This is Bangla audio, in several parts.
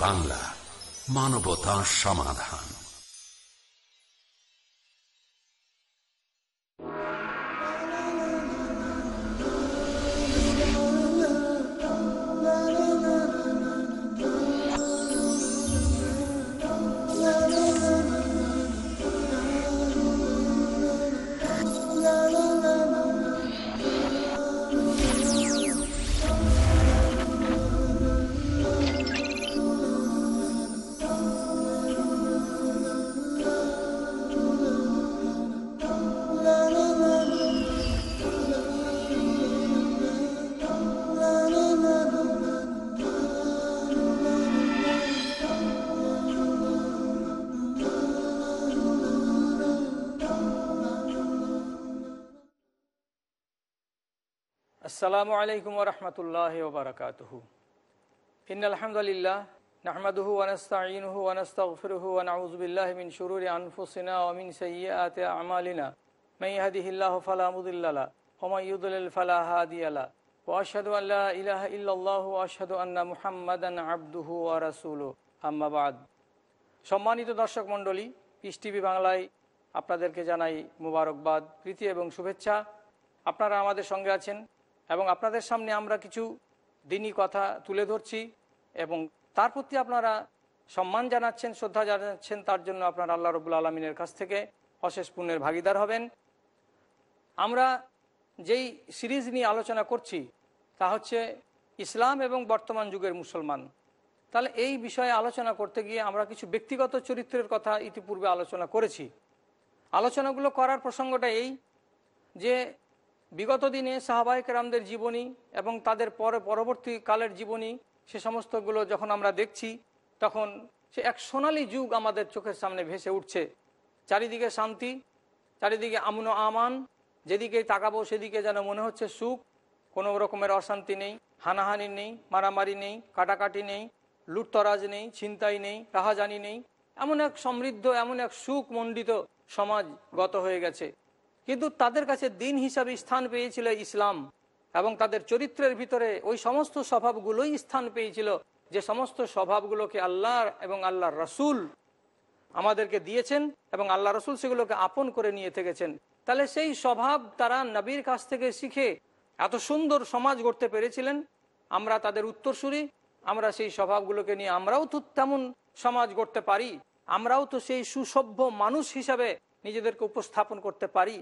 বাংলা মানবতা সমাধান। আসসালামু আলাইকুম ওরহমতুল্লাহ ওবরাকাতহ ইন আলহামদুলিল্লাহ নাহমাদুহু ওয়ানাস্তাঈনুহু ওয়ানাস্তাগফিরুহু ওয়া নাউযু বিল্লাহি মিন শুরুরি আনফুসিনা ওয়া মিন সাইয়্যাতি আমালিনা। মান ইয়াহদিহিল্লাহু ফালা মুদিল্লা লাহু ওয়া মান ইউদ্লিল ফালা হাদিয়া লাহু ওয়া আশহাদু আন লা ইলাহা ইল্লাল্লাহু ওয়া আশহাদু আন্না মুহাম্মাদান আবদুহু ওয়া রাসূলুহু। আম্মা বাদ। সম্মানিত দর্শক মণ্ডলী পিস টিভি বাংলায় আপনাদেরকে জানাই মুবারকবাদ, প্রীতি এবং শুভেচ্ছা। আপনারা আমাদের সঙ্গে আছেন এবং আপনাদের সামনে আমরা কিছু দিনই কথা তুলে ধরছি এবং তার প্রতি আপনারা সম্মান জানাচ্ছেন, শ্রদ্ধা জানাচ্ছেন, তার জন্য আপনার আল্লাহ রবুল আলমিনের কাছ থেকে অশেষ পুণ্যের ভাগিদার হবেন। আমরা যেই সিরিজ নিয়ে আলোচনা করছি, তা হচ্ছে ইসলাম এবং বর্তমান যুগের মুসলমান। তাহলে এই বিষয়ে আলোচনা করতে গিয়ে আমরা কিছু ব্যক্তিগত চরিত্রের কথা ইতিপূর্বে আলোচনা করেছি। আলোচনাগুলো করার প্রসঙ্গটা এই যে বিগত দিনে সাহাবাহিক রামদের জীবনী এবং তাদের পরে পরবর্তী কালের জীবনী, সে সমস্তগুলো যখন আমরা দেখছি, তখন সে এক সোনালি যুগ আমাদের চোখের সামনে ভেসে উঠছে। চারিদিকে শান্তি, চারিদিকে আমন আমান যেদিকে তাকাবো সেদিকে যেন মনে হচ্ছে সুখ। কোনো রকমের অশান্তি নেই, হানাহানি নেই, মারামারি নেই, কাটাকাটি নেই, লুটতরাজ নেই, ছিনতাই নেই, রাহাজানি নেই। এমন এক সমৃদ্ধ, এমন এক সুখ মণ্ডিত সমাজ গত হয়ে গেছে। কিন্তু তাদের কাছে দিন হিসাবে স্থান পেয়েছিল ইসলাম এবং তাদের চরিত্রের ভিতরে ওই সমস্ত স্বভাবগুলোই স্থান পেয়েছিল, যে সমস্ত স্বভাবগুলোকে আল্লাহ এবং আল্লাহর রসুল আমাদেরকে দিয়েছেন এবং আল্লাহ রসুল সেগুলোকে আপন করে নিয়ে থেকেছেন। তাহলে সেই স্বভাব তারা নবীর কাছ থেকে শিখে এত সুন্দর সমাজ গড়তে পেরেছিলেন। আমরা তাদের উত্তরসূরি, আমরা সেই স্বভাবগুলোকে নিয়ে আমরাও তো তেমন সমাজ গড়তে পারি, আমরাও তো সেই সুসভ্য মানুষ হিসাবে নিজেদেরকে উপস্থাপন করতে পারি।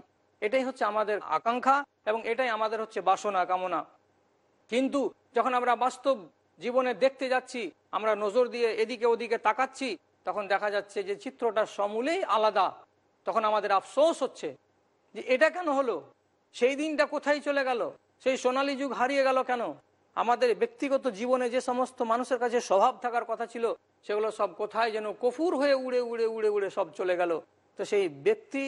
এটাই হচ্ছে আমাদের আকাঙ্ক্ষা এবং এটাই আমাদের হচ্ছে বাসনা, কামনা। কিন্তু যখন আমরা বাস্তব জীবনে দেখতে যাচ্ছি, আমরা নজর দিয়ে এদিকে ওদিকে তাকাচ্ছি, তখন দেখা যাচ্ছে যে চিত্রটা সমূলেই আলাদা। তখন আমাদের আফসোস হচ্ছে যে এটা কেন হলো? সেই দিনটা কোথায় চলে গেল? সেই সোনালী যুগ হারিয়ে গেল কেন? আমাদের ব্যক্তিগত জীবনে যে সমস্ত মানুষের কাছে স্বভাব থাকার কথা ছিল, সেগুলো সব কোথায় যেন কফুর হয়ে উড়ে উড়ে উড়ে উড়ে সব চলে গেল। তো সেই ব্যক্তি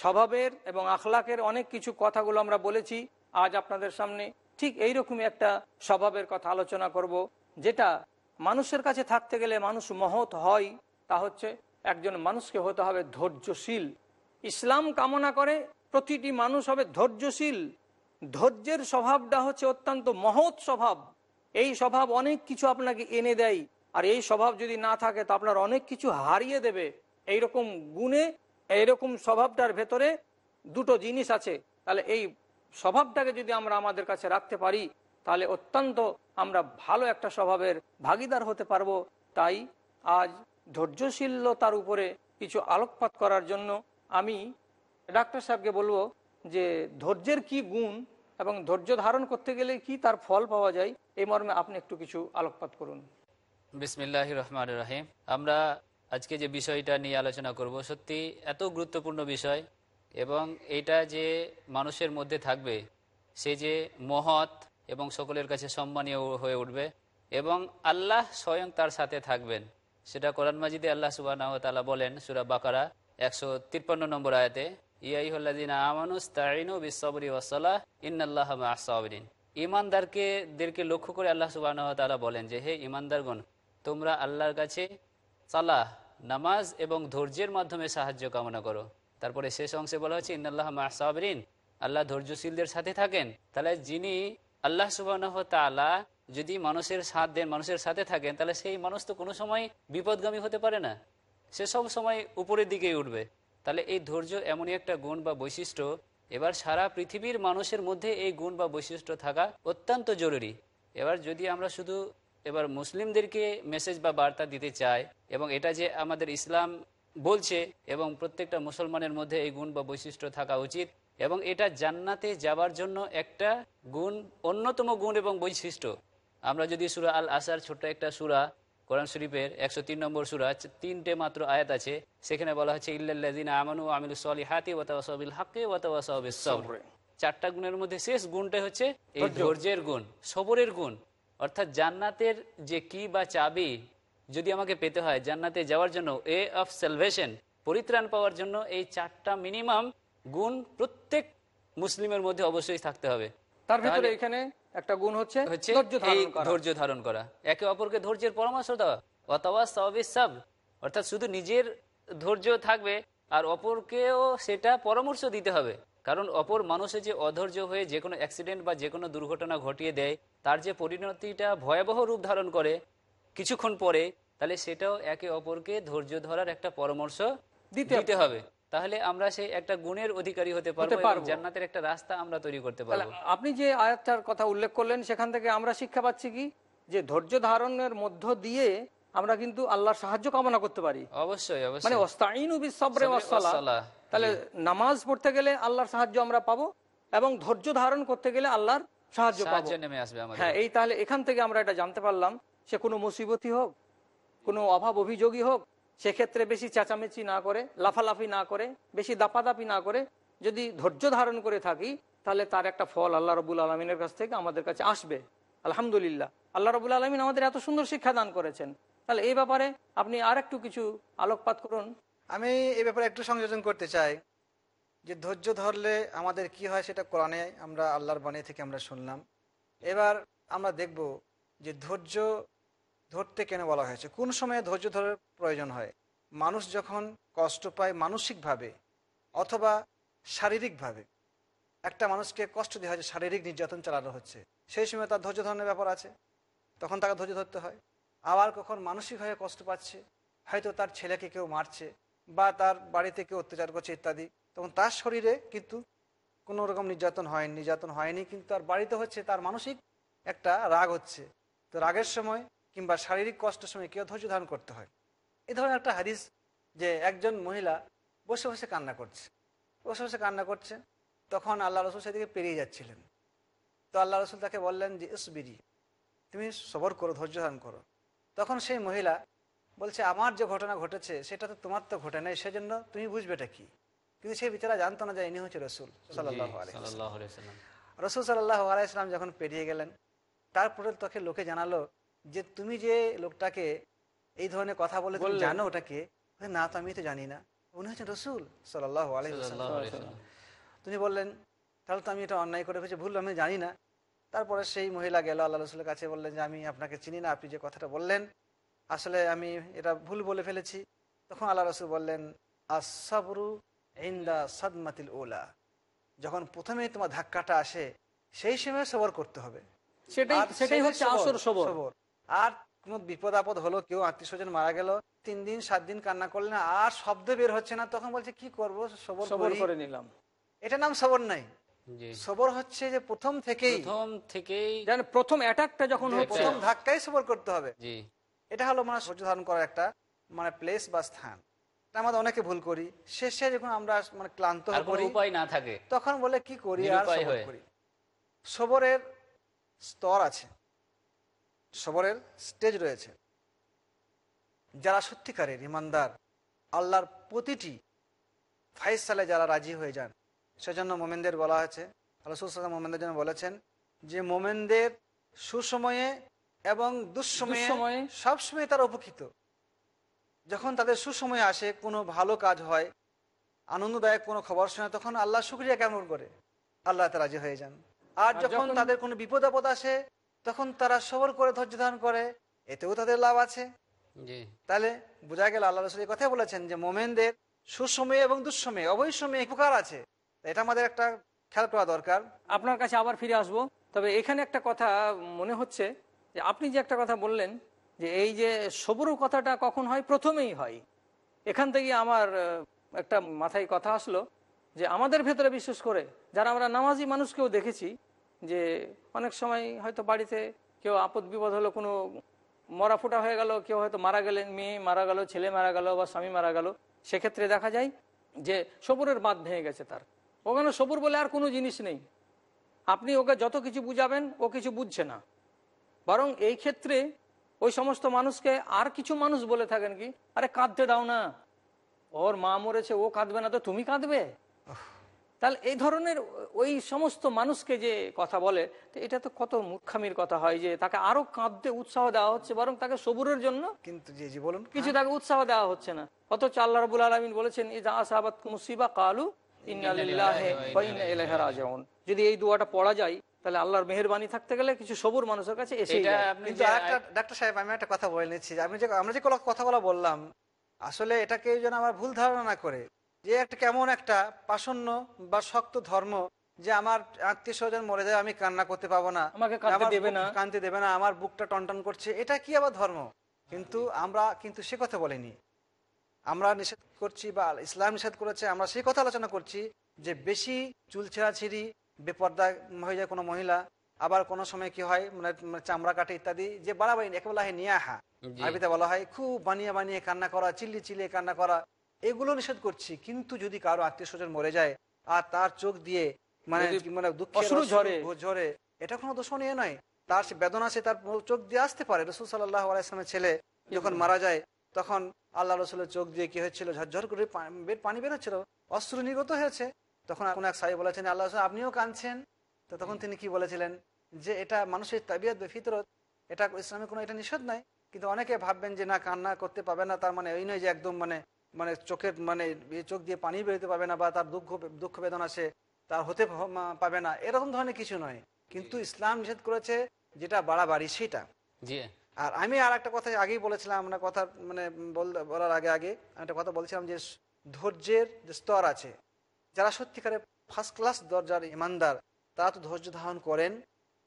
স্বভাবের এবং আখলাকের অনেক কিছু কথাগুলো আমরা বলেছি। আজ আপনাদের সামনে ঠিক এইরকমই একটা স্বভাবের কথা আলোচনা করব, যেটা মানুষের কাছে থাকতে গেলে মানুষ মহৎ হয়। তা হচ্ছে একজন মানুষকে হতে হবে ধৈর্যশীল। ইসলাম কামনা করে প্রতিটি মানুষ হবে ধৈর্যশীল। ধৈর্যের স্বভাবটা হচ্ছে অত্যন্ত মহৎ স্বভাব। এই স্বভাব অনেক কিছু আপনাকে এনে দেয়। আর এই স্বভাব যদি না থাকে, তা আপনার অনেক কিছু হারিয়ে দেবে। এইরকম গুণে এইরকম স্বভাবটার ভেতরে দুটো জিনিস আছে। তাহলে এই স্বভাবটাকে যদি আমরা আমাদের কাছে রাখতে পারি, তাহলে অত্যন্ত আমরা ভালো একটা স্বভাবের ভাগিদার হতে পারব। তাই আজ ধৈর্যশীলতার উপরে কিছু আলোকপাত করার জন্য আমি ডাক্তার সাহেবকে বলব যে, ধৈর্যের কি গুণ এবং ধৈর্য ধারণ করতে গেলে কি তার ফল পাওয়া যায়, এই মর্মে আপনি একটু কিছু আলোকপাত করুন। বিসমিল্লাহ রহমান রাহিম। আমরা আজকে যে বিষয়টা নিয়ে আলোচনা করব, সত্যি এত গুরুত্বপূর্ণ বিষয় এবং এটা যে মানুষের মধ্যে থাকবে, সে যে মহৎ এবং সকলের কাছে সম্মানীয় হয়ে উঠবে এবং আল্লাহ স্বয়ং তার সাথে থাকবেন। সেটা কোরআন মাজিদে আল্লাহ সুবাহ তালা বলেন সুরা বাকারা, একশো তিপ্পান্ন নম্বর আয়াতে মাহসাবিন ইমানদারকে দেরকে লক্ষ্য করে আল্লাহ সুবাহ বলেন যে, হে ইমানদারগণ তোমরা আল্লাহর কাছে সালাহ, নামাজ এবং ধৈর্যের মাধ্যমে সাহায্য কামনা করো। তারপরে শেষ অংশে বলা হচ্ছে ইন্নআল্লাহ মাহসাবরিন আল্লাহ ধৈর্যশীলদের সাথে থাকেন। তাহলে যিনি আল্লাহ সুবাহ তালা যদি মানুষের সাথ দেন, মানুষের সাথে থাকেন, তাহলে সেই মানুষ তো কোনো সময় বিপদগামী হতে পারে না। সে সব সময় উপরের দিকেই উঠবে। তাহলে এই ধৈর্য এমনই একটা গুণ বা বৈশিষ্ট্য। এবার সারা পৃথিবীর মানুষের মধ্যে এই গুণ বা বৈশিষ্ট্য থাকা অত্যন্ত জরুরি। এবার যদি আমরা শুধু এবার মুসলিমদেরকে মেসেজ বা বার্তা দিতে চাই এবং এটা যে আমাদের ইসলাম বলছে এবং প্রত্যেকটা মুসলমানের মধ্যে এই গুণ বা বৈশিষ্ট্য থাকা উচিত এবং এটা জান্নাতে যাবার জন্য একটা গুণ অন্যতম গুণ এবং বৈশিষ্ট্য। আমরা যদি সুরা আল আসার ছোট্ট একটা সুরা কোরআন শরীফের একশো তিন নম্বর সুরা তিনটে মাত্র আয়াত আছে সেখানে বলা হচ্ছে ইল্লাদিন আমানু আমিল সলি হাতি ওয়াতাওয়াসাবিল হাক্কে ওয়াতাওয়াসাবিস সবর। চারটা গুণের মধ্যে শেষ গুণটা হচ্ছে এই ধৈর্যের গুণ সবরের গুণ। অর্থাৎ জান্নাতের যে কি বা চাবি যদি আমাকে পেতে হয় জান্নাতে যাওয়ার জন্য এ অফ সেলভেশন পরিত্রাণ পাওয়ার জন্য এই চারটা মিনিমাম গুণ প্রত্যেক মুসলিমের মধ্যে অবশ্যই থাকতে হবে। তার ভিতরে এখানে একটা গুণ হচ্ছে হচ্ছে ধৈর্য ধারণ করা। একে অপরকে ধৈর্যের পরামর্শ দেওয়া। অথবা সাব অর্থাৎ শুধু নিজের ধৈর্য থাকবে আর অপরকেও সেটা পরামর্শ দিতে হবে। কারণ অপর মানুষের যে অধৈর্য হয়ে যে কোনো অ্যাক্সিডেন্ট বা যে কোনো দুর্ঘটনা ঘটিয়ে দেয় তার যে পরিণতিটা ভয়াবহ রূপ ধারণ করে কিছুক্ষণ পরে তাহলে সেটাও একে অপরকে ধৈর্য ধরার একটা পরামর্শ দিতে হবে। তাহলে আমরা সেই একটা গুণের অধিকারী হতে পারব জান্নাতের একটা রাস্তা আমরা তৈরি করতে পারব। আপনি যে আয়াতটার কথা উল্লেখ করলেন সেখান থেকে আমরা শিক্ষা পাচ্ছি কি? যে ধৈর্য ধারণের মধ্য দিয়ে আমরা কিন্তু আল্লাহর সাহায্য কামনা করতে পারি। অবশ্যই মানে। তাহলে নামাজ পড়তে গেলে আল্লাহর সাহায্য আমরা পাবো এবং ধৈর্য ধারণ করতে গেলে আল্লাহর সাহায্য পাবো। সাহায্য নেমে আসবে আমাদের হ্যাঁ এই তাহলে এখান থেকে আমরা এটা জানতে পারলাম সে কোনো মুসিবতই হোক কোনো অভাব অভিযোগই হোক সেক্ষেত্রে বেশি চেঁচামেচি না করে লাফালাফি না করে বেশি দাপাদাপি না করে যদি ধৈর্য ধারণ করে থাকি তাহলে তার একটা ফল আল্লাহ রবুল আলমিনের কাছ থেকে আমাদের কাছে আসবে। আলহামদুলিল্লাহ। আল্লাহ রবুল আলমিন আমাদের এত সুন্দর শিক্ষা দান করেছেন। তাহলে এই ব্যাপারে আপনি আর একটু কিছু আলোকপাত করুন। আমি এই ব্যাপারে একটু সংযোজন করতে চাই। যে ধৈর্য ধরলে আমাদের কি হয় সেটা কোরআনে আমরা আল্লাহর বাণী থেকে আমরা শুনলাম। এবার আমরা দেখব যে ধৈর্য ধরতে কেন বলা হয়েছে? কোন সময়ে ধৈর্য ধরার প্রয়োজন হয়? মানুষ যখন কষ্ট পায় মানসিকভাবে অথবা শারীরিকভাবে, একটা মানুষকে কষ্ট দেওয়া হয়েছে শারীরিক নির্যাতন চালানো হচ্ছে, সেই সময় তার ধৈর্য ধরনের ব্যাপার আছে? তখন তাকে ধৈর্য ধরতে হয়। আবার কখন মানসিকভাবে কষ্ট পাচ্ছে, হয়তো তার ছেলেকে কেউ মারছে বা তার বাড়িতে কেউ অত্যাচার করছে ইত্যাদি। তখন তার শরীরে কিন্তু কোনো রকম নির্যাতন হয়নি নির্যাতন হয়নি, কিন্তু তার বাড়িতে হচ্ছে তার মানসিক একটা রাগ হচ্ছে। তো রাগের সময় কিংবা শারীরিক কষ্টের সময় কেউ ধৈর্য ধারণ করতে হয়। এই ধরনের একটা হাদিস যে একজন মহিলা বসে বসে কান্না করছে। বসে বসে কান্না করছে, তখন আল্লাহ রসুল সেদিকে পেরিয়ে যাচ্ছিলেন। তো আল্লাহ রসুল তাকে বললেন যে, ইসবিরি, তুমি সবর করো, ধৈর্য ধারণ করো। তখন সেই মহিলা বলছে, আমার যে ঘটনা ঘটেছে, সেটা তো তোমার তো ঘটে নাই, সেজন্য তুমি বুঝবে এটা কি? কিন্তু সেই বিচারা জানতো না যে ইনি হচ্ছে রসুল সাল্লাহ। রসুল সাল্লাহ আলাইসলাম যখন পেরিয়ে গেলেন তারপরে তোকে লোকে জানালো যে তুমি যে লোকটাকে এই ধরনের কথা বলে তুমি জানো ওটাকে? না তো আমি তো জানি না। উনি হচ্ছেন রসুল সাল্লাহ আলাইসাল্লাম। তিনি বললেন তাহলে তো আমি এটা অন্যায় করে ফেলেছি ভুল আমি জানি না। তারপরে সেই মহিলা গেল আল্লাহ রসুলের কাছে বললেন যে আমি আপনাকে চিনি না আপনি যে কথাটা বললেন আসলে আমি এটা ভুল বলে ফেলেছি। তখন আল্লাহ রসুল বললেন আসাবরু ইন্দা সাদমাতিল ওলা যখন প্রথমে তোমার ধাক্কাটা আসে সেই সময় সবর করতে হবে। সেটাই আর সেটাই হচ্ছে আসর সবর। সবর। আর কোনো বিপদ আপদ হলো কেউ আত্মীয় স্বজন মারা গেল তিন দিন সাত দিন কান্না করলেন আর শব্দ বের হচ্ছে না তখন বলছে কি করব? সবর সবর করে। নিলাম। এটা নাম সবর নাই। সবর হচ্ছে যে প্রথম থেকেই প্রথম থেকেই প্রথম অ্যাটাকটা যখন প্রথম ধাক্কাই সবর করতে হবে। এটা হলো মানে সহ্য ধারণ করার একটা মানে প্লেস বা স্থান। আমাদের অনেকে ভুল করি। শেষে যখন আমরা মানে ক্লান্ত হয়ে উপায় না থাকে। তখন বলে কি করি আর সবর করি। সবরের স্তর আছে। সবরের স্টেজ রয়েছে। যারা সত্যিকারের ইমানদার আল্লাহর প্রতিটি ফাইসালে যারা রাজি হয়ে যান সেজন্য মোমেনদের বলা হয়েছে আল্লাহ মোমেনদের জন্য বলেছেন যে মোমেনদের সুসময়ে এবং দুঃসময়ে সবসময় তারা উপকৃত। যখন তাদের সুসময় আসে কোনো ভালো কাজ হয় আনন্দদায়ক কোনো খবর শোনে তখন আল্লাহ শুক্রিয়া কেমন করে। আল্লাহ তা রাজি হয়ে যান। আর যখন তাদের কোনো বিপদ আপদ আসে তখন তারা সবর করে ধৈর্য ধারণ করে এতেও তাদের লাভ আছে। জি। তাহলে বোঝা গেল আল্লাহ রসুল কথাই বলেছেন যে মোমেনদের সুসময়ে এবং দুঃসময়ে অবৈ সময়ে উপকার আছে। এটা আমাদের একটা খেয়াল করা দরকার। আপনার কাছে আবার ফিরে আসব। তবে এখানে একটা কথা মনে হচ্ছে যে আপনি যে একটা কথা বললেন যে এই যে সবুর কথাটা কখন হয়? প্রথমেই হয়। এখান থেকে আমার একটা মাথায় কথা আসলো যে আমাদের ভেতরে বিশেষ করে যারা আমরা নামাজি মানুষকেও দেখেছি যে অনেক সময় হয়তো বাড়িতে কেউ আপদ বিপদ হলো, কোনো মরা ফোটা হয়ে গেল, কেউ হয়তো মারা গেলেন, মেয়ে মারা গেল, ছেলে মারা গেল বা স্বামী মারা গেল। সেক্ষেত্রে দেখা যায় যে সবুরের বাঁধ ভেঙে গেছে তার। ওখানে সবুর বলে আর কোনো জিনিস নেই। আপনি ওকে যত কিছু বুঝাবেন, ও কিছু বুঝছে না। বরং এই ক্ষেত্রে ওই সমস্ত মানুষকে আর কিছু মানুষ বলে থাকেন কি? আরে কাঁদতে দাও না। ওর মা মরেছে ও কাঁদবে না তো তুমি কাঁদবে? তাহলে এই ধরনের ওই সমস্ত মানুষকে যে কথা বলে তো এটা তো কত মূর্খামির কথা হয় যে তাকে আরও কাঁদতে উৎসাহ দেওয়া হচ্ছে বরং তাকে সবুরের জন্য কিন্তু বলুন কিছু তাকে উৎসাহ দেওয়া হচ্ছে না। অথচ আল্লাহ রাবুল আলমিন বলেছেন মুসিবা কালু যদি এই দুয়াটা পড়া যায় তাহলে আল্লাহর মেহেরবানি থাকতে গেলে কিছু সবুর মানুষের কাছে এসে কিন্তু ডাক্তার সাহেব আমি একটা কথা বলে নিচ্ছি। আমি যে আমরা যে কথাগুলো বললাম আসলে এটাকে যেন আমার ভুল ধারণা না করে। যে একটা কেমন একটা পাষণ্য বা শক্ত ধর্ম যে আমার আত্মীয় স্বজন মরে যায় আমি কান্না করতে পাবো না। আমাকে কাঁদতে দেবে না। কাঁদতে দেবে না আমার বুকটা টনটন করছে। এটা কি আবার ধর্ম? কিন্তু আমরা কিন্তু সে কথা বলিনি। আমরা নিষেধ করছি বা ইসলাম নিষেধ করেছে আমরা সেই কথা আলোচনা করছি যে বেশি চুল ছেঁড়াছিড়ি বেপর্দা হয়ে যায় কোনো মহিলা আবার কোনো সময় কি হয় মানে মানে চামড়া কাটে ইত্যাদি যে বাড়াবাড়ি একে বলা হয় নিয়াহা। জি। আরবিতে বলা হয় খুব বানিয়ে বানিয়ে কান্না করা চিল্লি চিল্লিয়ে কান্না করা এগুলো নিষেধ করছি। কিন্তু যদি কারও আত্মীয় স্বজন মরে যায় আর তার চোখ দিয়ে মানে মানে অশ্রু ঝরে। ঝরে এটা কোনো দোষণীয় নয়। তার সে বেদনা সে তার চোখ দিয়ে আসতে পারে। রসুল সাল্লাহ আলাইসলামের ছেলে যখন মারা যায় তখন আল্লাহ রসুলের চোখ দিয়ে কি হয়েছিল? ঝরঝর করে পানি বেরোচ্ছিল। অশ্রু নির্গত হয়েছে। তখন কোন এক সাহেব বলেছেন আল্লাহ আপনিও কাঁদছেন? তো তখন তিনি কি বলেছিলেন? যে এটা মানুষের তাবিয়াত বা ফিতরত এটা ইসলামে কোনো এটা নিষেধ নাই কিন্তু অনেকে ভাববেন যে না কান্না করতে পাবে না তার মানে ওই নয় যে একদম মানে মানে চোখের মানে চোখ দিয়ে পানি বেরোতে পাবে না বা তার দুঃখ দুঃখ বেদনা সে তার হতে পাবে না। এরকম ধরনের কিছু নয়। কিন্তু ইসলাম নিষেধ করেছে যেটা বাড়াবাড়ি সেটা। জি। আর আমি আর একটা কথা আগেই বলেছিলাম আমরা কথা মানে বল- বলার আগে আগে আমি একটা কথা বলছিলাম যে ধৈর্যের যে স্তর আছে যারা সত্যিকারে ফার্স্ট ক্লাস দরজার ইমানদার তারা তো ধৈর্য ধারণ করেন।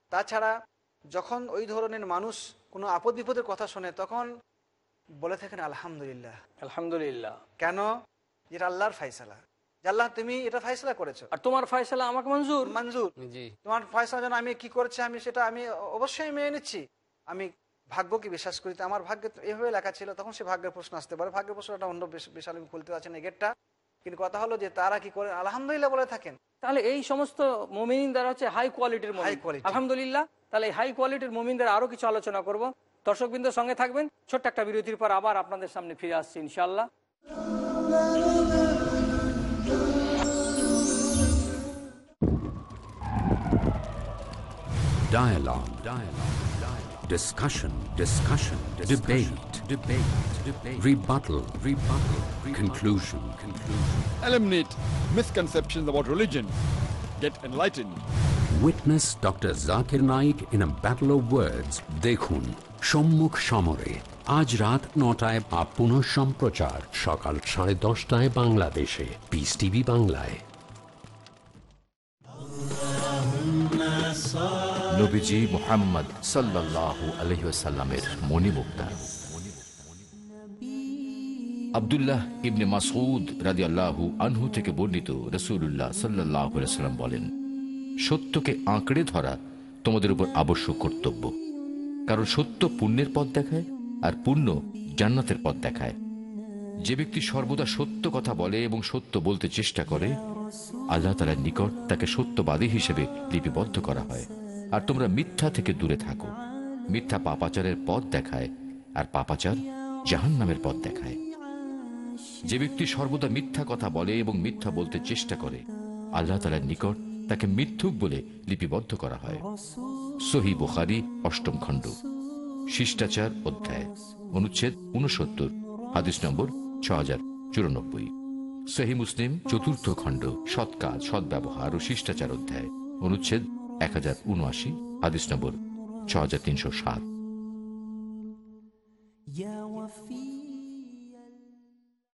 তাছাড়া যখন ওই ধরনের মানুষ কোনো আপদ বিপদের কথা শোনে তখন বলে থাকেন আলহামদুলিল্লাহ। আলহামদুলিল্লাহ। কেন? যেটা আল্লাহর ফাইসালা যে আল্লাহ তুমি এটা ফাইসলা করেছ। আর তোমার ফয়সালা আমাকে মঞ্জুর? মঞ্জুর। তোমার ফয়সলা যেন আমি কি করছি আমি সেটা আমি অবশ্যই মেনে নিচ্ছি। আমি ভাগ্যকে বিশ্বাস করি। তো আমার ভাগ্যে তো এভাবে লেখা ছিল তখন সে ভাগ্যের প্রশ্ন আসতে পারে। ভাগ্যের প্রশ্নটা অন্য বিশ- বিশাল আমি খুলতে পারছি না গেটটা কিন্তু কথা হলো যে তারা কি করে আলহামদুলিল্লাহ বলে থাকেন তাহলে এই সমস্ত মোমিন দ্বারা হচ্ছে হাই কোয়ালিটির। আলহামদুলিল্লাহ তাহলে এই হাই কোয়ালিটির মোমিনদের আরও কিছু আলোচনা করব দর্শকবৃন্দের সঙ্গে থাকবেন ছোট্ট একটা বিরতির পর আবার আপনাদের সামনে ফিরে আসছি ইনশাল্লাহ Dialogue. Dialogue. Dialogue. discussion, Discussion. Discussion. Debate. Debate. Debate. Rebuttal. Rebuttal. Conclusion. Conclusion. Eliminate misconceptions about religion. Get enlightened. Witness Dr. Zakir Naik in a battle of words. দেখুন সম্মুখ সমরে আজ রাত নটায় বা পুনঃ সম্প্রচার সকাল সাড়ে দশটায় বাংলাদেশে পিস টিভি বাংলায় নবীজি মোহাম্মদ সাল্লাল্লাহু আলহিসাল্লামের মণিমুক্তা আবদুল্লাহ ইবনে মাসউদ রাদিয়াল্লাহু আনহু থেকে বর্ণিত রসুল্লাহ সাল্লাহ সাল্লাম বলেন, সত্যকে আঁকড়ে ধরা তোমাদের উপর আবশ্যক কর্তব্য। কারণ সত্য পুণ্যের পথ দেখায় আর পুণ্য জান্নাতের পথ দেখায়। যে ব্যক্তি সর্বদা সত্য কথা বলে এবং সত্য বলতে চেষ্টা করে, আল্লাহ তালার নিকট তাকে সত্যবাদী হিসেবে লিপিবদ্ধ করা হয়। আর তোমরা মিথ্যা থেকে দূরে থাকো। মিথ্যা পাপাচারের পথ দেখায় আর পাপাচার জাহান নামের পথ দেখায়। যে ব্যক্তি সর্বদা মিথ্যা কথা বলে এবং মিথ্যা বলতে চেষ্টা করে, আল্লাহ তালার নিকট তাকে মিথ্যুক বলে লিপিবদ্ধ করা হয়। সহি বুখারি, অষ্টম খণ্ড, শিষ্টাচার অধ্যায়, অনুচ্ছেদ উনসত্তর হাদিস নম্বর ছ হাজার চুরানব্বই। সহি মুসলিম, চতুর্থ খণ্ড, সৎ কাজ, সৎ ব্যবহার ও শিষ্টাচার অধ্যায়, অনুচ্ছেদ এক হাজার উনআশি হাদিস নম্বর ছ হাজার তিনশো সাত।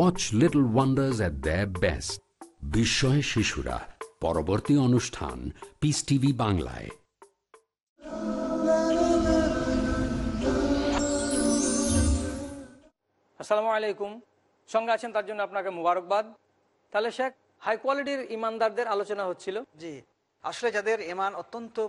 Watch Little Wonders at their best. বিস্ময় শিশুরা। পরবর্তী অনুষ্ঠান পিস টিভি বাংলায়। আসসালামু আলাইকুম। সঙ্গে আছেন তার জন্য আপনাকে মুবারকবাদ। তাহলে শেখ হাই কোয়ালিটির ইমানদারদের আলোচনা হচ্ছিল। জি আসলে যাদের ইমান অত্যন্ত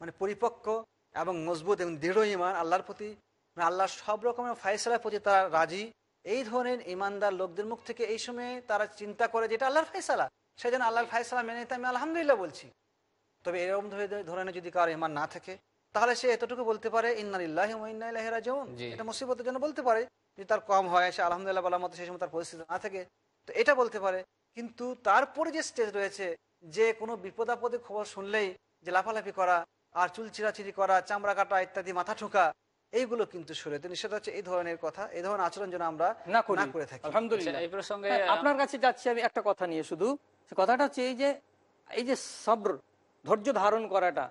মানে পরিপক্ক এবং মজবুত এবং দৃঢ় ইমান আল্লাহর প্রতি মানে আল্লাহর সব রকমের ফাইসলার প্রতি তারা রাজি। এই ধরনের ইমানদার লোকদের মুখ থেকে এই সময়ে তারা চিন্তা করে যেটা আল্লাহর ফাইসালা সেই জন্য আল্লাহর ফাইসালা মেনে নিতে আমি আলহামদুলিল্লাহ বলছি। তবে এরকম ধরনের যদি কারও ইমান না থাকে তাহলে সে এতটুকু বলতে পারে ইন্নালিল্লাহ রাজিউন। জি। এটা মুসিবতের জন্য বলতে পারে যে তার কম হয় সে আলহামদুলিল্লাহ বলার মতো সেই সময় তার পরিস্থিতি না থাকে। তো এটা বলতে পারে। কিন্তু তারপরে যে স্টেজ রয়েছে যে কোনো বিপদ আপদে খবর শুনলেই যে লাফালাফি করা আর চুল চিরাচিরি করা চামড়া কাটা ইত্যাদি মাথা ঠোকা এইগুলো কিন্তু শরীয়তে নিষেধ হচ্ছে এই ধরনের কথা এই ধরনের আচরণ যেন আমরা না করে। থাকি। আলহামদুলিল্লাহ। আচ্ছা, এই প্রসঙ্গে হ্যাঁ, আপনার কাছে যাচ্ছি আমি একটা কথা নিয়ে শুধু। কথাটা হচ্ছে এই যে এই যে সব্র ধৈর্য ধারণ করাটা।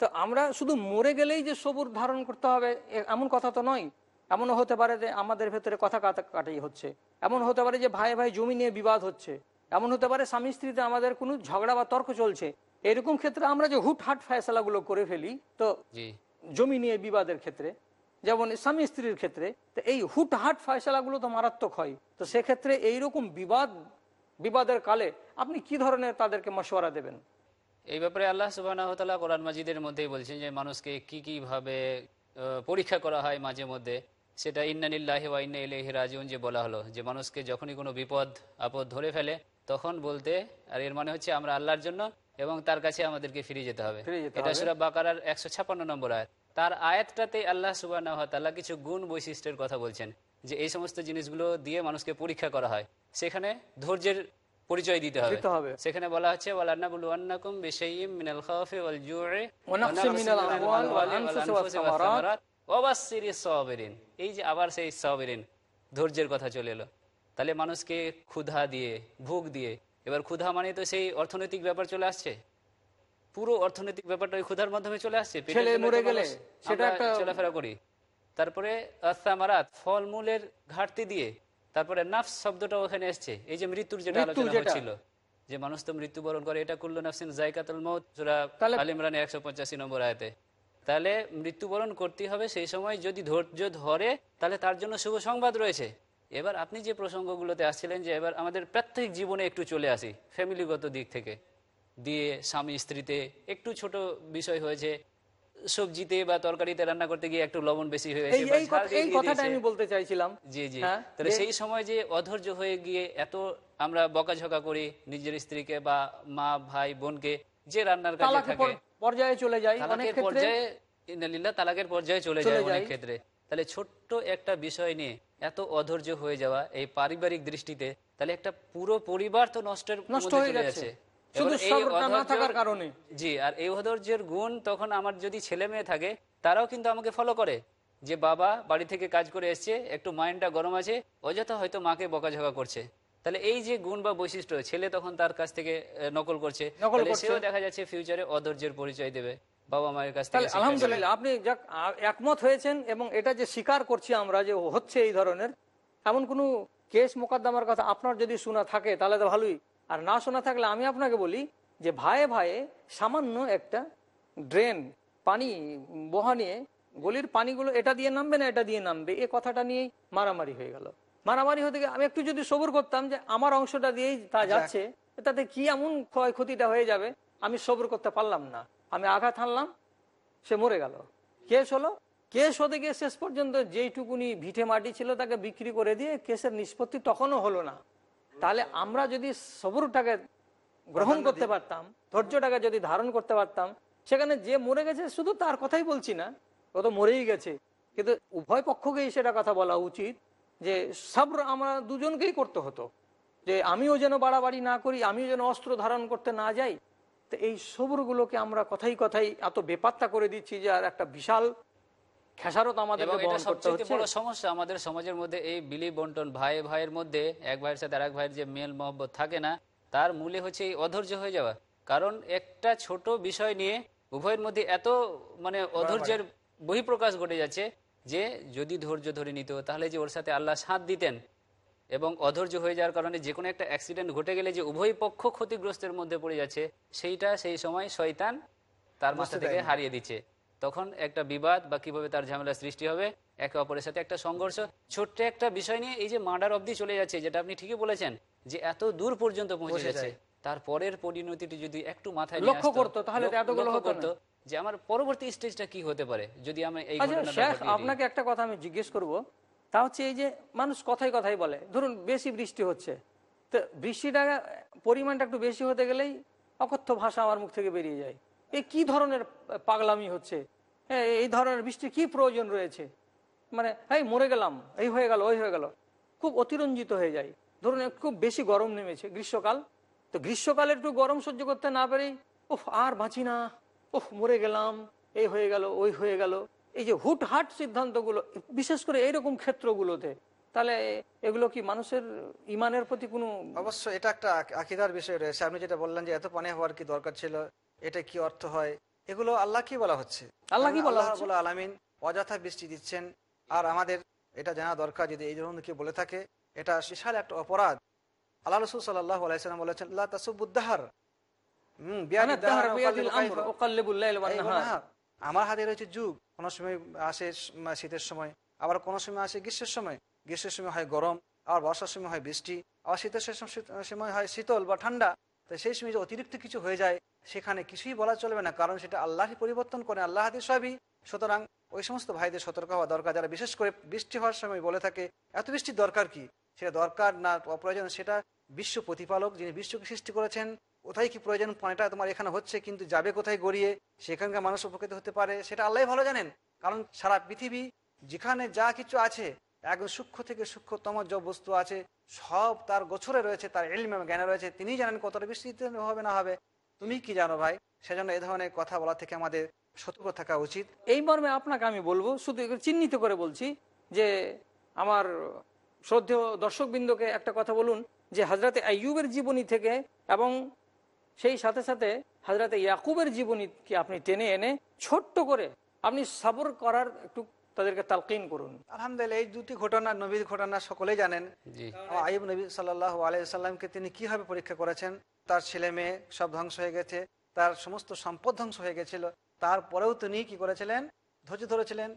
তো আমরা শুধু মরে গেলেই যে সবুর ধারণ করতে হবে এমন কথা তো নয়। এমনও হতে পারে যে আমাদের ভেতরে কথা কাটাই হচ্ছে। এমন হতে পারে যে ভাই ভাই জমি নিয়ে বিবাদ হচ্ছে। এমন হতে পারে স্বামী স্ত্রীতে আমাদের কোনো ঝগড়া বা তর্ক চলছে। এরকম ক্ষেত্রে আমরা যে হুটহাট ফয়সালাগুলো করে ফেলি তো জমি নিয়ে বিবাদের ক্ষেত্রে যেমন স্বামী স্ত্রীর ক্ষেত্রে তো এই হুটহাট ফয়সালাগুলো তো মারাত্মক হয়। তো সেক্ষেত্রে এইরকম বিবাদ বিবাদের কালে আপনি কি ধরনের তাদেরকে মশওয়ারা দেবেন? এই ব্যাপারে আল্লাহ সুবাহ কোরআন মাজিদের মধ্যেই বলছেন যে মানুষকে কি কি ভাবে পরীক্ষা করা হয় মাঝে মধ্যে সেটা ইন্নানিল্লাহি ওয়া ইন্না ইলাইহি রাজিউন যে বলা হলো যে মানুষকে যখনই কোনো বিপদ আপদ ধরে ফেলে তখন বলতে আর এর মানে হচ্ছে আমরা আল্লাহর জন্য এবং তার কাছে আমাদেরকে ফিরে যেতে হবে। এটা। সুরা বাকারার একশো ছাপ্পান্ন নম্বর আয়াত। তার আয়াতটাতে আল্লাহ সুবাহ কিছু গুণ বৈশিষ্ট্যের কথা বলছেন যে এই সমস্ত জিনিসগুলো দিয়ে মানুষকে পরীক্ষা করা হয়। সেখানে ধৈর্যের পরিচয় দিতে হবে। সেখানে বলা হচ্ছে এই যে আবার সেই সাবিরিন ধৈর্যের কথা চলে এলো। তাহলে মানুষকে ক্ষুধা দিয়ে ভোগ দিয়ে এবার ক্ষুধা মানে তো সেই অর্থনৈতিক ব্যাপার চলে আসছে? পুরো অর্থনৈতিক ব্যাপারটা ওই ক্ষুধার মাধ্যমে চলে আসছে ছেলে মরে গেলে সেটা একটা- চলাফেরা করি। তারপরে আসামারাত ফলমূলের ঘাটতি দিয়ে তারপরে নাফস শব্দটা ওখানে এসছে। এই যে মৃত্যুর যেটা আলোচনা। হচ্ছিল যে মানুষ তো মৃত্যুবরণ করে এটা করল নাফসিন জায়কাতুল মৌত সূরা তাহলে- আল ইমরান একশো পঁচাশি নম্বর আয়াতে। তাহলে মৃত্যুবরণ করতে হবে সেই সময় যদি ধৈর্য ধরে তাহলে তার জন্য শুভ সংবাদ রয়েছে। এবার আপনি যে প্রসঙ্গগুলোতে আসছিলেন যে এবার আমাদের প্রত্যেক জীবনে একটু চলে আসি ফ্যামিলিগত দিক থেকে। দিয়ে স্বামী স্ত্রীতে একটু ছোট বিষয় হয়েছে সবজিতে বা তরকারিতে রান্না করতে গিয়ে একটু লবণ বেশি হয়ে গেছে এই ঝাল কথা- দিয়ে এই দিয়ে কথাটা আমি বলতে চাইছিলাম। জি জি। হ্যাঁ, তাহলে সেই সময় যে অধৈর্য হয়ে গিয়ে এত আমরা বকাঝকা করি নিজের স্ত্রীকে বা মা ভাই বোনকে যে রান্নার কাজে থাকে পর্যায়ে চলে যায় অনেক ক্ষেত্রে। পর্যায়ে তালাকের পর্যায়ে চলে যায় অনেক ক্ষেত্রে। তাহলে ছোট্ট একটা বিষয় নিয়ে এত অধৈর্য হয়ে যাওয়া এই পারিবারিক দৃষ্টিতে তাহলে একটা পুরো পরিবার তো নষ্টের নষ্ট হয়ে যাচ্ছে। যাচ্ছে শুধু সবরটা না থাকার কারণে। জি আর এই অধৈর্যের গুণ তখন আমার যদি ছেলে মেয়ে থাকে তারাও কিন্তু আমাকে ফলো করে যে বাবা বাড়ি থেকে কাজ করে এসছে একটু মাইন্ডটা গরম আছে অযথা হয়তো মাকে বকাঝকা করছে তাহলে এই যে গুণ বা বৈশিষ্ট্য ছেলে তখন তার কাছ থেকে নকল করছে। সেও দেখা যাচ্ছে ফিউচারে অধৈর্যের পরিচয় দেবে বাবা মায়ের কাছ থেকে। আলহামদুলিল্লাহ আপনি যাক একমত হয়েছেন এবং এটা যে স্বীকার করছি আমরা যে হচ্ছে এই ধরনের এমন কোনো কেস মোকদ্দমার কথা আপনার যদি শোনা থাকে তাহলে তো ভালোই আর না শোনা থাকলে আমি আপনাকে বলি যে ভাইয়ে ভাইয়ে সামান্য একটা ড্রেন পানি বহা নিয়ে গলির পানিগুলো এটা দিয়ে নামবে না এটা দিয়ে নামবে। এ কথাটা নিয়েই মারামারি হয়ে গেল। মারামারি হতে গিয়ে আমি একটু যদি সবুর করতাম যে আমার অংশটা দিয়েই তা যাচ্ছে তাতে কি এমন ক্ষয়ক্ষতিটা হয়ে যাবে? আমি সবুর করতে পারলাম না। আমি আঘাত হানলাম সে মরে গেল। কেস হলো? কেস হতে গিয়ে শেষ পর্যন্ত যেইটুকুনি ভিটে মাটি ছিল তাকে বিক্রি করে দিয়ে কেসের নিষ্পত্তি তখনও হলো না। তাহলে আমরা যদি সবরটাকে গ্রহণ করতে পারতাম ধৈর্যটাকে যদি ধারণ করতে পারতাম সেখানে যে মরে গেছে শুধু তার কথাই বলছি না ও তো মরেই গেছে। কিন্তু উভয় পক্ষকেই সেটা কথা বলা উচিত যে সাবর আমরা দুজনকেই করতে হতো যে আমিও যেন বাড়াবাড়ি না করি আমিও যেন অস্ত্র ধারণ করতে না যাই। তো এই সবরগুলোকে আমরা কথাই কথাই এত বেপাত্তা করে দিচ্ছি যে আর একটা বিশাল খেসারত এবং আমাদেরকে বহন করতে সবচেয়ে হচ্ছে। বড় সমস্যা আমাদের সমাজের মধ্যে এই বিলি বন্টন ভাই ভাইয়ের মধ্যে এক ভাইয়ের সাথে আরেক ভাইয়ের যে মেল মহব্বত থাকে না তার মূলে হচ্ছে এই অধৈর্য হয়ে যাওয়া। কারণ একটা ছোট বিষয় নিয়ে উভয়ের মধ্যে এত মানে অধৈর্যের বহিঃপ্রকাশ ঘটে যাচ্ছে যে যদি ধৈর্য ধরে নিত তাহলে যে ওর সাথে আল্লাহ সাথ দিতেন এবং অধৈর্য হয়ে যাওয়ার কারণে যে কোনো একটা অ্যাক্সিডেন্ট ঘটে গেলে যে উভয় পক্ষ ক্ষতিগ্রস্তের মধ্যে পড়ে যাচ্ছে সেইটা সেই সময় শয়তান তার মাথা থেকে হারিয়ে দিচ্ছে। তখন একটা বিবাদ বা কীভাবে তার ঝামেলা সৃষ্টি হবে একে অপরের সাথে একটা সংঘর্ষ ছোট্ট একটা বিষয় নিয়ে এই যে মার্ডার অবধি চলে যাচ্ছে যেটা আপনি ঠিকই বলেছেন যে এত দূর পর্যন্ত পৌঁছে যাচ্ছে। তারপরের পরিণতিটি যদি একটু মাথায় লক্ষ্য করতো, তাহলে এতগুলো হতো করতো যে আমার পরবর্তী স্টেজটা কি হতে পারে যদি আমি এই আচ্ছা। আপনাকে একটা কথা আমি জিজ্ঞেস করব তা হচ্ছে এই যে মানুষ কথাই কথাই বলে ধরুন বেশি বৃষ্টি হচ্ছে তো বৃষ্টিটা পরিমাণটা একটু বেশি হতে গেলেই অকথ্য ভাষা আমার মুখ থেকে বেরিয়ে যায় এই কি ধরনের পাগলামি হচ্ছে? এই ধরনের বৃষ্টির কি প্রয়োজন রয়েছে? মানে এই মরে গেলাম, এই হয়ে গেল, ওই হয়ে গেল। খুব অতিরঞ্জিত হয়ে যায় ধরুন খুব বেশি গরম নেমেছে গ্রীষ্মকাল। তো গ্রীষ্মকালে একটু গরম সহ্য করতে না পেরেই উফ আর বাঁচি না। ওহ মরে গেলাম, এই হয়ে গেল, ওই হয়ে গেল। এই যে হুটহাট সিদ্ধান্তগুলো, বিশেষ করে এইরকম ক্ষেত্রগুলোতে, তাহলে এগুলো কি মানুষের ইমানের প্রতি কোনো অবশ্য এটা একটা আক- আকিদার বিষয় রয়েছে। আপনি যেটা বললেন যে এত পানি হওয়ার কি দরকার ছিল? এটা কি অর্থ হয়? এগুলো আল্লাহ কি বলা হচ্ছে? আল্লাহ কি বলা হচ্ছে? আলামিন অযথা বৃষ্টি দিচ্ছেন। আর আমাদের এটা জানা দরকার যদি এই ধরনের কেউ বলে থাকে এটা বিশাল একটা অপরাধ। আল্লাহ রসুল সাল্লাহ আলাইসালাম বলেছেন আল্লাহ তাসুবুদ্দাহার আমর, হাতে রয়েছে যুগ। কোন সময় আসে শীতের সময় আবার কোন সময় আসে গ্রীষ্মের সময়। গ্রীষ্মের সময় হয় গরম আবার বর্ষার সময় হয় বৃষ্টি আবার শীতের সময় হয় শীতল বা ঠান্ডা। তো সেই সময় যে অতিরিক্ত কিছু হয়ে যায় সেখানে কিছুই বলা চলবে না, কারণ সেটা আল্লাহই পরিবর্তন করে, আল্লাহ হাতে সবই। সুতরাং ওই সমস্ত ভাইদের সতর্ক হওয়া দরকার। যারা বিশেষ করে বৃষ্টি হওয়ার সময় বলে থাকে, এত বৃষ্টির দরকার কি? সেটা দরকার না, অপ্রয়োজন, সেটা বিশ্ব প্রতিপালক যিনি বিশ্বকে সৃষ্টি করেছেন, কোথায় কি প্রয়োজন, পানিটা তোমার এখানে হচ্ছে, কিন্তু যাবে কোথায় গড়িয়ে, সেখানকার মানুষ উপকৃত হতে পারে, সেটা আল্লাহ ভালো জানেন। কারণ সারা পৃথিবী যেখানে যা কিছু আছে একদম সূক্ষ্ম থেকে সূক্ষ্মতম যে বস্তু আছে, সব তার গোছরে রয়েছে, তার এলমে জ্ঞানে রয়েছে। তিনি জানেন কতটা বৃষ্টিতে হবে না হবে। তুমি কি জানো ভাই? সেজন্য এ ধরনের কথা বলা থেকে আমাদের সতর্ক থাকা উচিত। এই মর্মে আপনাকে আমি বলব শুধু চিহ্নিত করে বলছি যে আমার শ্রদ্ধেয় দর্শকবৃন্দকে একটা কথা বলুন যে হাজরাতে আইয়ুবের জীবনী থেকে এবং সেই সাথে সাথে হাজরাতে ইয়াকুবের জীবনীকে আপনি টেনে এনে ছোট্ট করে আপনি সাবর করার একটু তাদেরকে তালকিন করুন। আলহামদুলিল্লাহ এই দুটি ঘটনা নবীর ঘটনা সকলেই জানেন। আইব নবী সাল্লাহ আলাইসাল্লামকে তিনি কীভাবে পরীক্ষা করেছেন? তার ছেলে মেয়ে সব ধ্বংস হয়ে গেছে তার সমস্ত সম্পদ ধ্বংস হয়ে গেছিল। তারপরেও তিনি কি করেছিলেন? ধৈর্য ধরেছিলেন।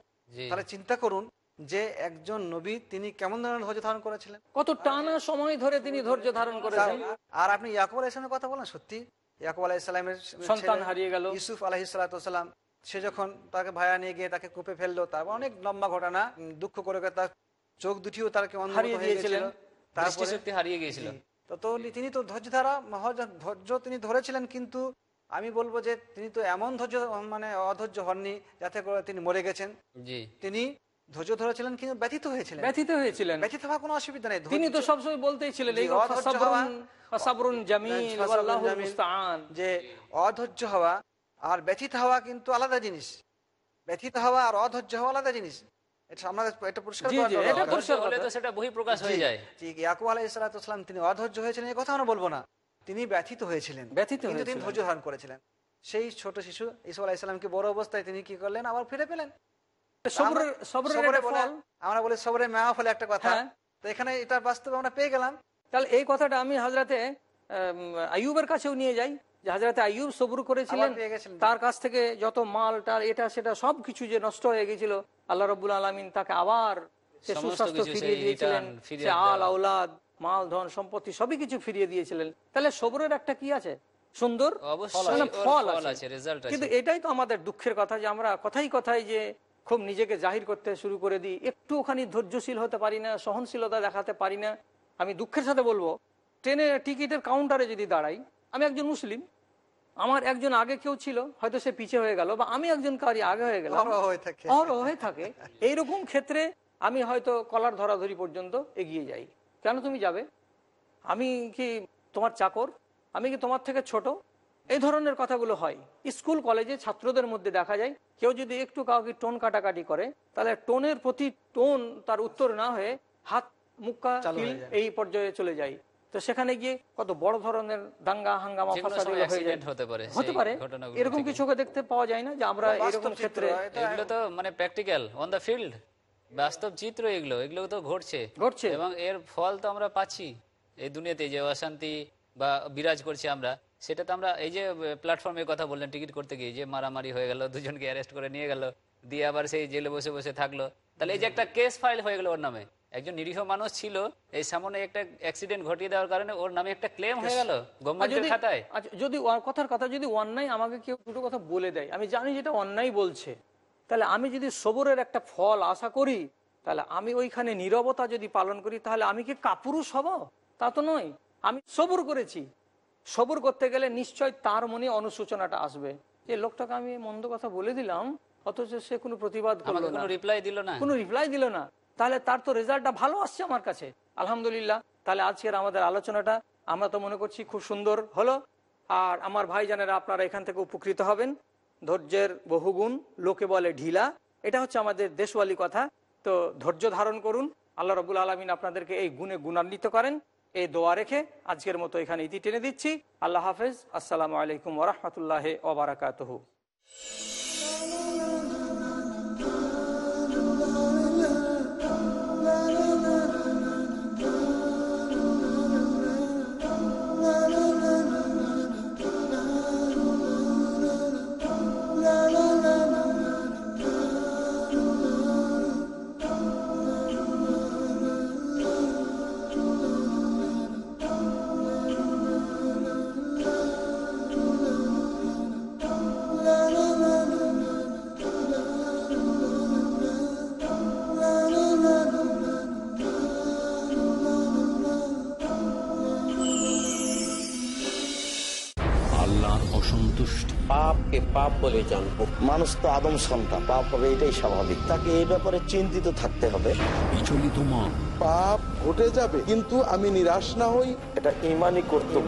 তাহলে চিন্তা করুন যে একজন নবী তিনি কেমন ধরনের ধৈর্য ধারণ করেছিলেন? কত টানা সময় ধরে তিনি ধৈর্য ধারণ করেছেন। আর আপনি ইয়াকুব আলাইসলামের কথা বলেন? সত্যি? ইয়াকুব আলাইসালামের সন্তান হারিয়ে গেল। ইউসুফ আলহিসাল্লাম সে যখন তাকে ভায়া নিয়ে গিয়ে তাকে কূপে ফেলল তারপর অনেক লম্বা ঘটনা দুঃখ করে তার চোখ দুটিও তার হারিয়ে শক্তি হারিয়ে গিয়েছিল। জি। তো তো তিনি তো ধৈর্য ধারা মহজ ধৈর্য তিনি ধরেছিলেন কিন্তু আমি বলব যে তিনি তো এমন ধৈর্য মানে অধৈর্য হননি যাতে করে তিনি মরে গেছেন। জি। তিনি ধৈর্য ধরেছিলেন কিন্তু ব্যথিত হয়েছিলেন। ব্যথিত হয়েছিলেন। ব্যথিত হওয়া কোনো অসুবিধা নেই। তিনি তো সবসময় বলতেই ছিলেন যে অধৈর্য হওয়া আর ব্যথিত হওয়া কিন্তু আলাদা জিনিস। ব্যথিত হওয়া আর অধৈর্য হওয়া আলাদা জিনিস। হয়ে তিনি অধৈর্য হয়েছিলেন এই কথা আমরা বলব না। তিনি ব্যথিত হয়েছিলেন। ব্যথিত কিন্তু তিনি ধৈর্য ধারণ করেছিলেন। সেই ছোট শিশু ইসু বড় অবস্থায় তিনি কি করলেন? আবার ফিরে পেলেন। আমরা- বলে- ফল। আমরা বলি সবরে মেয়া ফলে একটা কথা। হ্যাঁ। তো এখানে এটা বাস্তবে আমরা পেয়ে গেলাম। তাহলে এই কথাটা আমি হাজরাতে আইয়ুবের কাছেও নিয়ে যাই। যে হাজরাতে আইয়ুব সবর করেছিলেন। তার কাছ থেকে যত মাল টাল এটা সেটা সব কিছু যে নষ্ট হয়ে গেছিল আল্লাহ রবুল আলমিন তাকে আবার সে সুস্বাস্থ্য ফিরিয়ে দিয়েছিলেন। সে আল আউলাদ মাল ধন সম্পত্তি সবই কিছু ফিরিয়ে দিয়েছিলেন। তাহলে সবরের একটা কি আছে? সুন্দর? অবশ্যই মানে ফল আছে। কিন্তু এটাই তো আমাদের দুঃখের কথা যে আমরা কথাই কথাই যে খুব নিজেকে জাহির করতে শুরু করে দিই। একটু ওখানে ধৈর্যশীল হতে পারি না সহনশীলতা দেখাতে পারি না। আমি দুঃখের সাথে বলব ট্রেনের টিকিটের কাউন্টারে যদি দাঁড়াই আমি একজন মুসলিম আমার একজন আগে কেউ ছিল হয়তো সে পিছে হয়ে গেল বা আমি একজন কারি আগে হয়ে গেলাম। অহরহ হয়ে থাকে। এইরকম ক্ষেত্রে আমি হয়তো কলার ধরাধরি পর্যন্ত এগিয়ে যাই। কেন তুমি যাবে? আমি কি তোমার চাকর? আমি কি তোমার থেকে ছোট? এই ধরনের কথাগুলো হয়। স্কুল কলেজে ছাত্রদের মধ্যে দেখা যায় কেউ যদি একটু কাউকে টোন কাটাকাটি করে তাহলে টোনের প্রতি টোন তার উত্তর না হয়ে হাত মুক্কা। এই পর্যায়ে চলে যায়। তো সেখানে গিয়ে কত বড় ধরনের দাঙ্গা হাঙ্গামা হয়ে হতে পারে, হতে পারে। এরকম থেকে। কি চোখে দেখতে পাওয়া যায় না যে আমরা এরকম ক্ষেত্রে এগুলো তো মানে প্র্যাকটিক্যাল অন দ্য ফিল্ড বাস্তব চিত্র এগুলো এগুলো তো ঘটছে। ঘটছে। এবং এর ফল তো আমরা পাচ্ছি। এই দুনিয়াতে যে অশান্তি বা বিরাজ করছি আমরা সেটা তো আমরা এই যে প্ল্যাটফর্মের কথা বললেন টিকিট করতে গিয়ে যে মারামারি হয়ে গেল দুজনকে অ্যারেস্ট করে নিয়ে গেল দিয়ে আবার সেই জেলে বসে বসে থাকল। তাহলে এই যে একটা কেস ফাইল হয়ে গেল ওর নামে। একজন নিরীহ মানুষ ছিল এই সামনে একটা অ্যাক্সিডেন্ট ঘটিয়ে দেওয়ার কারণে ওর নামে একটা ক্লেম হয়ে গেল গভর্নমেন্টের খাতায়। আচ্ছা, যদি ও- কথার কথা যদি অন্যায় আমাকে কেউ দুটো কথা বলে দেয় আমি জানি যেটা অন্যায় বলছে তাহলে আমি যদি সবরের একটা ফল আশা করি তাহলে আমি ওইখানে নীরবতা যদি পালন করি তাহলে আমি কি কাপুরুষ হব? তা তো নয়। আমি সবর করেছি। সবর করতে গেলে নিশ্চয় তার মনে অনুসূচনাটা আসবে। যে লোকটাকে আমি মন্দ কথা বলে দিলাম অথচ সে কোনো প্রতিবাদ করল না। কোনো রিপ্লাই দিল না। তাহলে তার তো রেজাল্টটা ভালো আসছে আমার কাছে। আলহামদুলিল্লাহ। তাহলে আজকের আমাদের আলোচনাটা, আমরা তো মনে করছি খুব সুন্দর হলো। আর আমার ভাইজানেরা আপনারা এখান থেকে উপকৃত হবেন। ধৈর্যের বহুগুণ, লোকে বলে ঢিলা। এটা হচ্ছে আমাদের দেশওয়ালি কথা। তো ধৈর্য ধারণ করুন। আল্লাহ রবুল আলমিন আপনাদেরকে এই গুণে গুণান্বিত করেন। এই দোয়া রেখে আজকের মতো এখানে ইতি টেনে দিচ্ছি। আল্লাহ হাফেজ। আসসালামু আলাইকুম ওরহমতুল্লাহ ওবরাকাতহু বলে জানব। মানুষ তো আদম সন্তান পাপ হবে এটাই স্বাভাবিক। তাকে এই ব্যাপারে চিন্তিত থাকতে হবে। বিচলিত মন পাপ ঘটে যাবে কিন্তু আমি নিরাশ না হই। এটা ইমানই করতে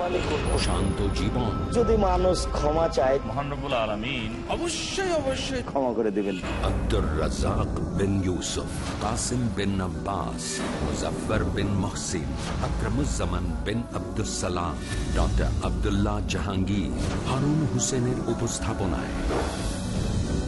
শান্ত জীবন। যদি মানুষ ক্ষমা চায় মহানবুল আলমিন। অবশ্যই অবশ্যই। ক্ষমা করে দেবেন। আব্দুর রাজাক বিন ইউসুফ কাসিম বিন আব্বাস মুজফর বিন মহসিন আকরমুজ্জামান বিন আব্দুল সালাম ডক্টর আব্দুল্লাহ জাহাঙ্গীর হারুন হোসেনের উপস্থাপনায়।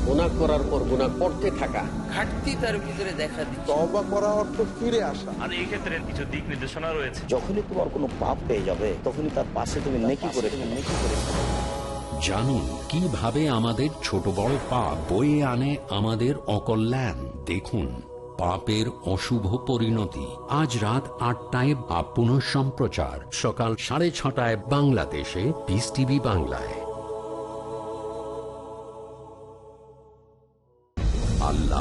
গুণা করার পর গুণা করতে থাকা। ঘাটতি তার ভিতরে দেখা দিচ্ছে। তবা করা অর্থ ফিরে আসা। আর এই ক্ষেত্রে কিছু দিক নির্দেশনা রয়েছে। যখনই তোমার কোনো পাপ পেয়ে যাবে তখনই তার পাশে তুমি নেকি করে নেকি করে জানুন কীভাবে আমাদের ছোট বড় পাপ বয়ে আনে আমাদের অকল্যাণ। দেখুন, পাপের অশুভ পরিণতি। আজ রাত আটটায় বা পুনঃ সম্প্রচার সকাল সাড়ে ছটায় বাংলাদেশে পিস টিভি বাংলায়।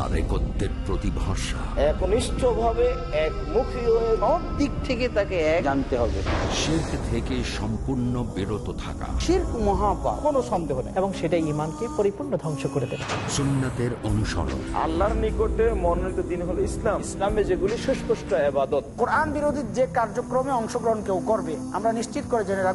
আল্লাহ রেকত্বের প্রতি ভরসা একনিষ্ঠ ভাবে একমুখী হয়ে সব দিক থেকে তাকে এক জানতে হবে। শির্ক থেকে সম্পূর্ণ বিরত থাকা। শির্ক মহাপাপ কোনো সন্দেহ নেই। এবং সেটা ইমানকে পরিপূর্ণ ধ্বংস করে দেবে। সুন্নাতের অনুসরণ। আল্লাহর নিকটে মনোনীত দিন হলো ইসলাম। ইসলামে যেগুলি সুস্পষ্ট আবাদত কোরআন বিরোধী যে কার্যক্রমে অংশগ্রহণ কেউ করবে আমরা নিশ্চিত করে জেনে রাখব